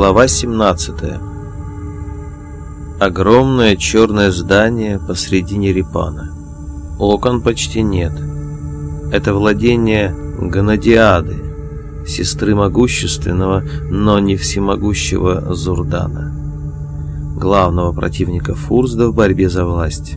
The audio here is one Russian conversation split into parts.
Глава 17 Огромное черное здание посредине Репана. Окон почти нет. Это владение Ганадиады, сестры могущественного, но не всемогущего Зурдана, главного противника Фурзда в борьбе за власть.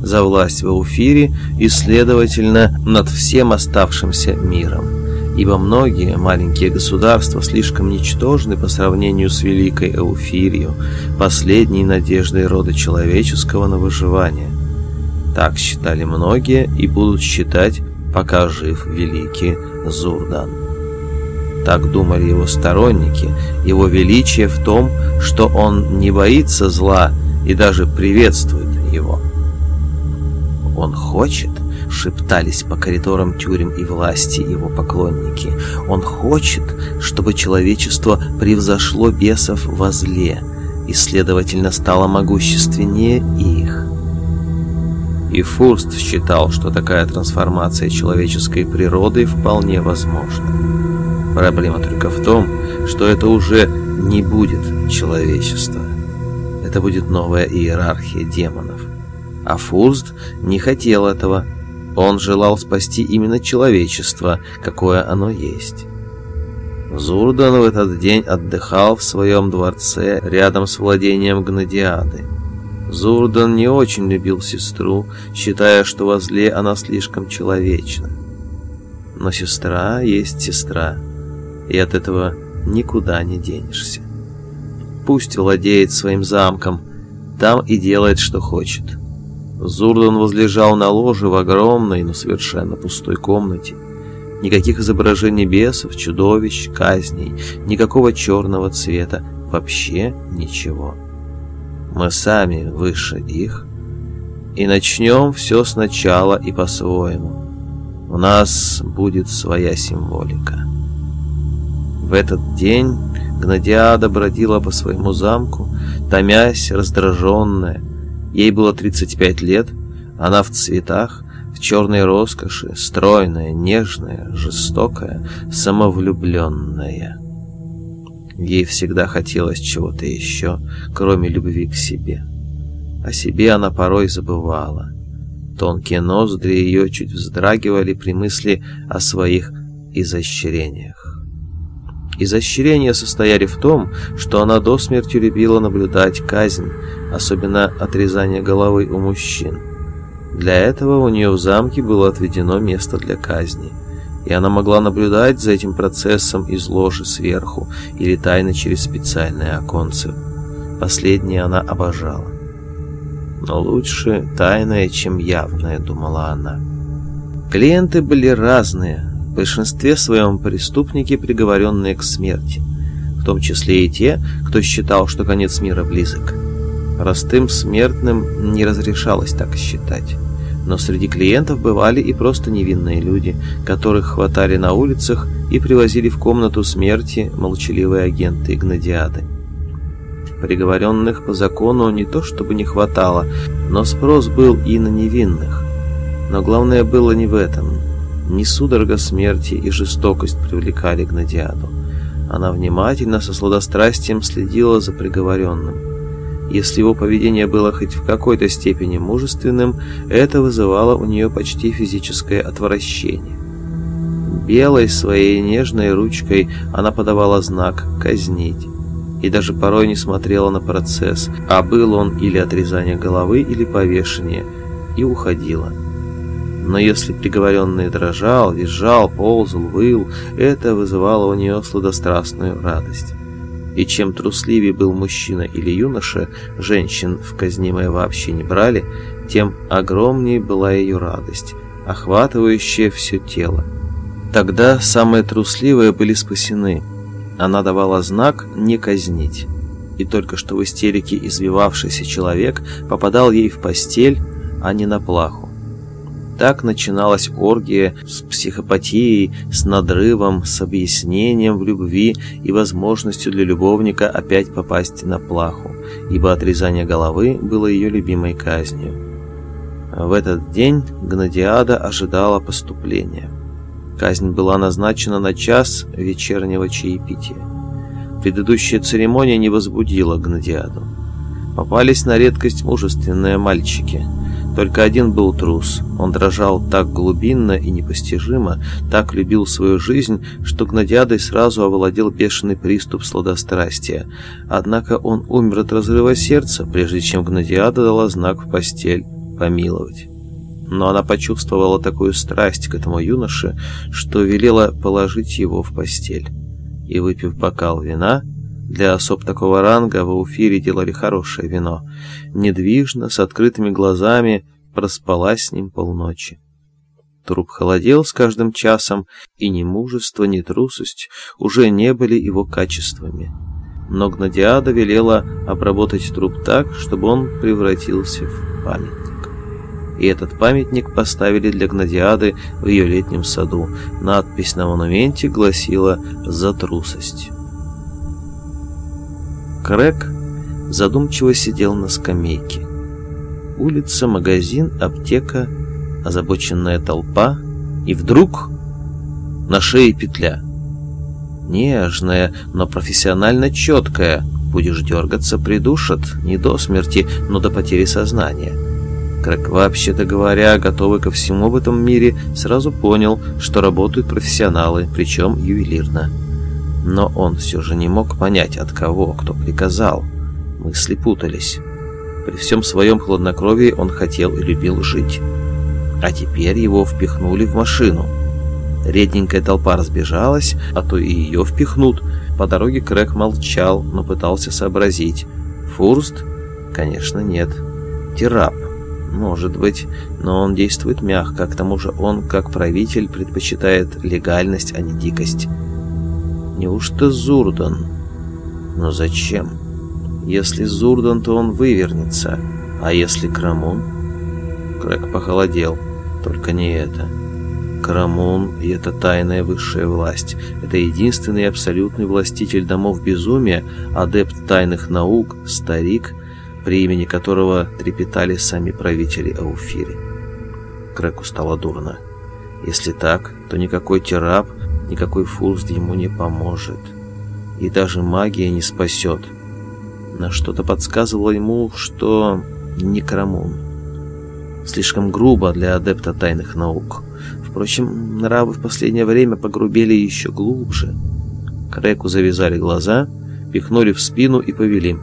За власть в Ауфире и, следовательно, над всем оставшимся миром ибо многие маленькие государства слишком ничтожны по сравнению с великой Эуфирью, последней надеждой рода человеческого на выживание. Так считали многие и будут считать, пока жив великий Зурдан. Так думали его сторонники, его величие в том, что он не боится зла и даже приветствует его. Он хочет, шептались по коридорам тюрем и власти его поклонники. Он хочет, чтобы человечество превзошло бесов во зле и, следовательно, стало могущественнее их. И Фурст считал, что такая трансформация человеческой природы вполне возможна. Проблема только в том, что это уже не будет человечество. Это будет новая иерархия демонов. А Фурст не хотел этого, он желал спасти именно человечество, какое оно есть. Зурдан в этот день отдыхал в своем дворце рядом с владением Гнадиады. Зурдан не очень любил сестру, считая, что возле она слишком человечна. Но сестра есть сестра, и от этого никуда не денешься. Пусть владеет своим замком, там и делает, что хочет. Зурдан возлежал на ложе в огромной, но совершенно пустой комнате. Никаких изображений бесов, чудовищ, казней, никакого черного цвета, вообще ничего. Мы сами выше их, и начнем все сначала и по-своему. У нас будет своя символика. В этот день Гнадиада бродила по своему замку, томясь, раздраженная, Ей было 35 лет, она в цветах, в черной роскоши, стройная, нежная, жестокая, самовлюбленная. Ей всегда хотелось чего-то еще, кроме любви к себе. О себе она порой забывала. Тонкие ноздри ее чуть вздрагивали при мысли о своих изощрениях. Изощрения состояли в том, что она до смерти любила наблюдать казнь, особенно отрезание головы у мужчин. Для этого у нее в замке было отведено место для казни, и она могла наблюдать за этим процессом из ложи сверху или тайно через специальные оконцы. Последнее она обожала. Но лучше тайное, чем явное, думала она. Клиенты были разные, большинстве своем преступники, приговоренные к смерти, в том числе и те, кто считал, что конец мира близок. Простым смертным не разрешалось так считать. Но среди клиентов бывали и просто невинные люди, которых хватали на улицах и привозили в комнату смерти молчаливые агенты Игнадиады. Приговоренных по закону не то чтобы не хватало, но спрос был и на невинных. Но главное было не в этом. Не судорога смерти и жестокость привлекали Гнадиаду. Она внимательно, со сладострастием следила за приговоренным. Если его поведение было хоть в какой-то степени мужественным, это вызывало у нее почти физическое отвращение. Белой своей нежной ручкой она подавала знак «казнить» и даже порой не смотрела на процесс, а был он или отрезание головы, или повешение, и уходила. Но если приговоренный дрожал, визжал, ползал, выл, это вызывало у нее сладострастную радость. И чем трусливее был мужчина или юноша, женщин в казнимое вообще не брали, тем огромнее была ее радость, охватывающая все тело. Тогда самые трусливые были спасены. Она давала знак «не казнить». И только что в истерике извивавшийся человек попадал ей в постель, а не на плаху. Так начиналась оргия с психопатией, с надрывом, с объяснением в любви и возможностью для любовника опять попасть на плаху, ибо отрезание головы было ее любимой казнью. В этот день Гнадиада ожидала поступления. Казнь была назначена на час вечернего чаепития. Предыдущая церемония не возбудила Гнадиаду. Попались на редкость мужественные мальчики. Только один был трус. Он дрожал так глубинно и непостижимо, так любил свою жизнь, что Гнадиадой сразу овладел бешеный приступ сладострастия. Однако он умер от разрыва сердца, прежде чем Гнадиада дала знак в постель помиловать. Но она почувствовала такую страсть к этому юноше, что велела положить его в постель. И, выпив бокал вина, для особ такого ранга в Ауфире делали хорошее вино. Недвижно, с открытыми глазами, проспала с ним полночи. Труп холодел с каждым часом, и ни мужество, ни трусость уже не были его качествами. Но Гнадиада велела обработать труп так, чтобы он превратился в памятник. И этот памятник поставили для Гнадиады в ее летнем саду. Надпись на монументе гласила «За трусость». Крэк задумчиво сидел на скамейке. Улица, магазин, аптека, озабоченная толпа. И вдруг на шее петля. Нежная, но профессионально четкая. Будешь дергаться, придушат. Не до смерти, но до потери сознания. Крэк, вообще-то говоря, готовый ко всему в этом мире, сразу понял, что работают профессионалы, причем ювелирно. Но он все же не мог понять, от кого, кто приказал. Мысли путались. При всем своем хладнокровии он хотел и любил жить. А теперь его впихнули в машину. Редненькая толпа разбежалась, а то и ее впихнут. По дороге Крэг молчал, но пытался сообразить. Фурст? Конечно, нет. Терап? Может быть, но он действует мягко, к тому же он, как правитель, предпочитает легальность, а не дикость. Неужто Зурдан? Но зачем? Если Зурдан, то он вывернется. А если Крамун? Крэк похолодел. Только не это. Крамун и это тайная высшая власть. Это единственный абсолютный властитель домов безумия, адепт тайных наук, старик, при имени которого трепетали сами правители Ауфири. Крэку стало дурно. Если так, то никакой терап Никакой фурст ему не поможет. И даже магия не спасет. Но что-то подсказывало ему, что не Крамун. Слишком грубо для адепта тайных наук. Впрочем, нравы в последнее время погрубели еще глубже. Креку завязали глаза, пихнули в спину и повели.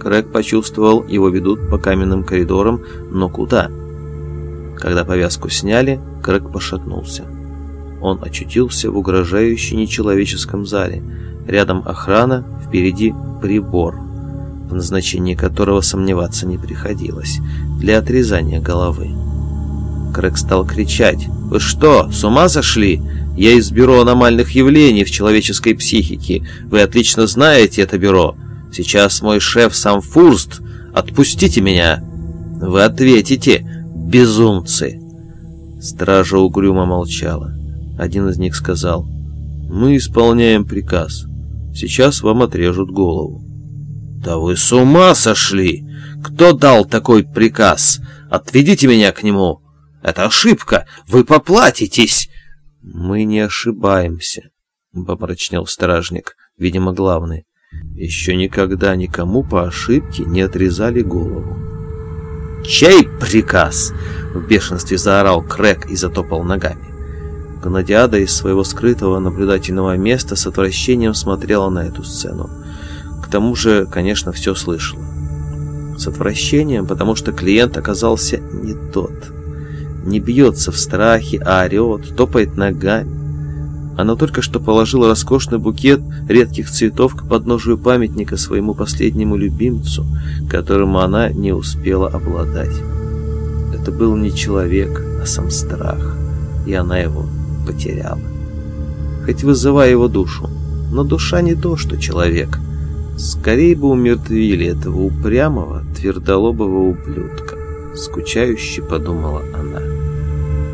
Крэг почувствовал, его ведут по каменным коридорам, но куда? Когда повязку сняли, Крэг пошатнулся он очутился в угрожающей нечеловеческом зале. Рядом охрана, впереди прибор, в назначении которого сомневаться не приходилось, для отрезания головы. Крэк стал кричать. «Вы что, с ума сошли? Я из бюро аномальных явлений в человеческой психике. Вы отлично знаете это бюро. Сейчас мой шеф сам Фурст. Отпустите меня!» «Вы ответите, безумцы!» Стража угрюмо молчала. Один из них сказал, «Мы исполняем приказ. Сейчас вам отрежут голову». «Да вы с ума сошли! Кто дал такой приказ? Отведите меня к нему! Это ошибка! Вы поплатитесь!» «Мы не ошибаемся», — помрачнел стражник, видимо, главный. «Еще никогда никому по ошибке не отрезали голову». «Чей приказ?» — в бешенстве заорал Крэк и затопал ногами. Гнадиада из своего скрытого наблюдательного места с отвращением смотрела на эту сцену. К тому же, конечно, все слышала. С отвращением, потому что клиент оказался не тот. Не бьется в страхе, а орет, топает ногами. Она только что положила роскошный букет редких цветов к подножию памятника своему последнему любимцу, которому она не успела обладать. Это был не человек, а сам страх, и она его потеряла. Хоть вызывая его душу, но душа не то, что человек. Скорее бы умертвили этого упрямого, твердолобого ублюдка. Скучающе подумала она.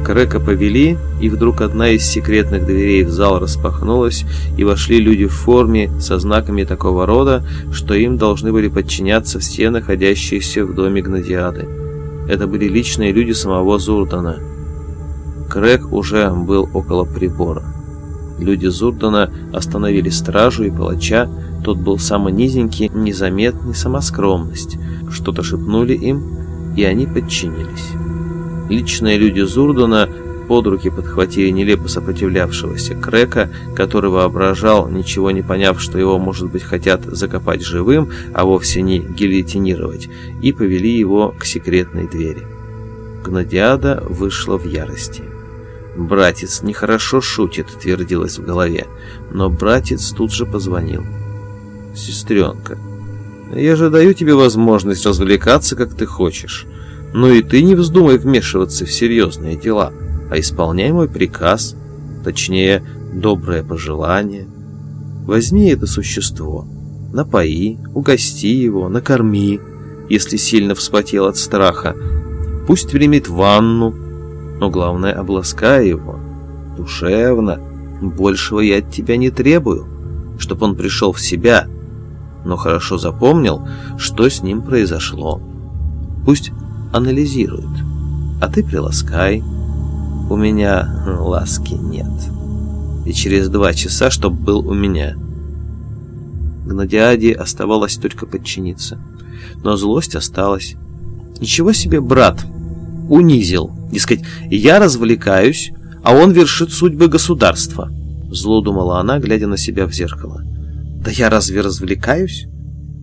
Крека повели, и вдруг одна из секретных дверей в зал распахнулась, и вошли люди в форме со знаками такого рода, что им должны были подчиняться все находящиеся в доме Гнадиады. Это были личные люди самого Зурдана – Крэг уже был около прибора. Люди Зурдана остановили стражу и палача, Тот был самый низенький, незаметный, самоскромность. Что-то шепнули им, и они подчинились. Личные люди Зурдуна под руки подхватили нелепо сопротивлявшегося Крека, который воображал, ничего не поняв, что его, может быть, хотят закопать живым, а вовсе не гильотинировать, и повели его к секретной двери. Гнадиада вышла в ярости. «Братец нехорошо шутит», — твердилось в голове, но братец тут же позвонил. «Сестренка, я же даю тебе возможность развлекаться, как ты хочешь. Но и ты не вздумай вмешиваться в серьезные дела, а исполняй мой приказ, точнее, доброе пожелание. Возьми это существо, напои, угости его, накорми, если сильно вспотел от страха. Пусть примет ванну, но главное, обласкай его. Душевно. Большего я от тебя не требую, чтоб он пришел в себя, но хорошо запомнил, что с ним произошло. Пусть анализирует, а ты приласкай. У меня ласки нет. И через два часа, чтоб был у меня. Гнадиаде оставалось только подчиниться. Но злость осталась. Ничего себе, брат, унизил. Дескать, я развлекаюсь, а он вершит судьбы государства. Зло думала она, глядя на себя в зеркало. Да я разве развлекаюсь?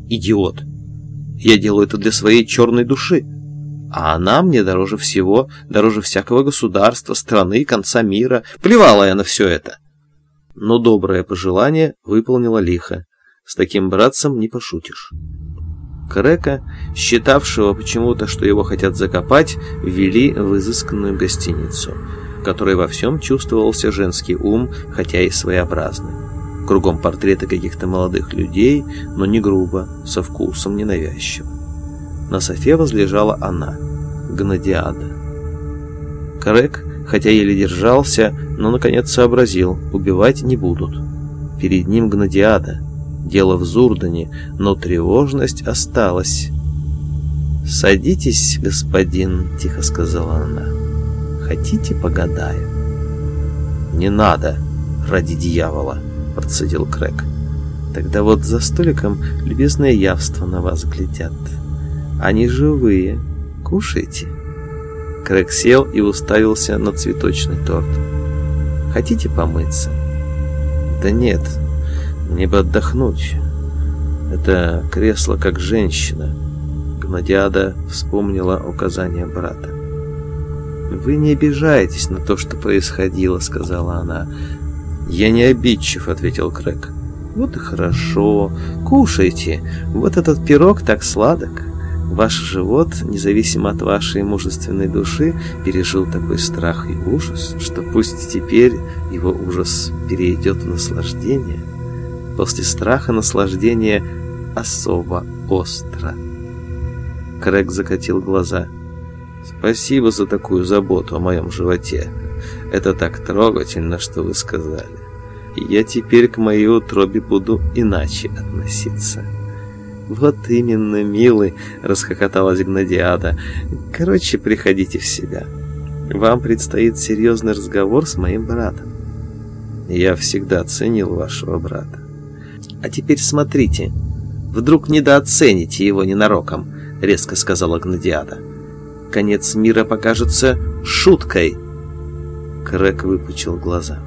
Идиот. Я делаю это для своей черной души. А она мне дороже всего, дороже всякого государства, страны, конца мира. Плевала я на все это. Но доброе пожелание выполнила лихо. С таким братцем не пошутишь. Крека, считавшего почему-то, что его хотят закопать, ввели в изысканную гостиницу, в которой во всем чувствовался женский ум, хотя и своеобразный. Кругом портреты каких-то молодых людей, но не грубо, со вкусом ненавязчиво. На софе возлежала она, Гнадиада. Крек, хотя еле держался, но наконец сообразил, убивать не будут. Перед ним Гнадиада, Дело в Зурдане, но тревожность осталась. «Садитесь, господин», — тихо сказала она. «Хотите, погадаю?» «Не надо, ради дьявола», — процедил Крэк. «Тогда вот за столиком любезное явство на вас глядят. Они живые. Кушайте». Крэк сел и уставился на цветочный торт. «Хотите помыться?» «Да нет, мне бы отдохнуть. Это кресло как женщина. Гнадиада вспомнила указание брата. «Вы не обижаетесь на то, что происходило», — сказала она. «Я не обидчив», — ответил Крэк. «Вот и хорошо. Кушайте. Вот этот пирог так сладок. Ваш живот, независимо от вашей мужественной души, пережил такой страх и ужас, что пусть теперь его ужас перейдет в наслаждение». После страха наслаждение особо остро. Крэг закатил глаза. «Спасибо за такую заботу о моем животе. Это так трогательно, что вы сказали. Я теперь к моей утробе буду иначе относиться». «Вот именно, милый!» — расхохоталась Гнадиада. «Короче, приходите в себя. Вам предстоит серьезный разговор с моим братом». «Я всегда ценил вашего брата. А теперь смотрите. Вдруг недооцените его ненароком, резко сказала Гнадиада. Конец мира покажется шуткой. Крэк выпучил глаза.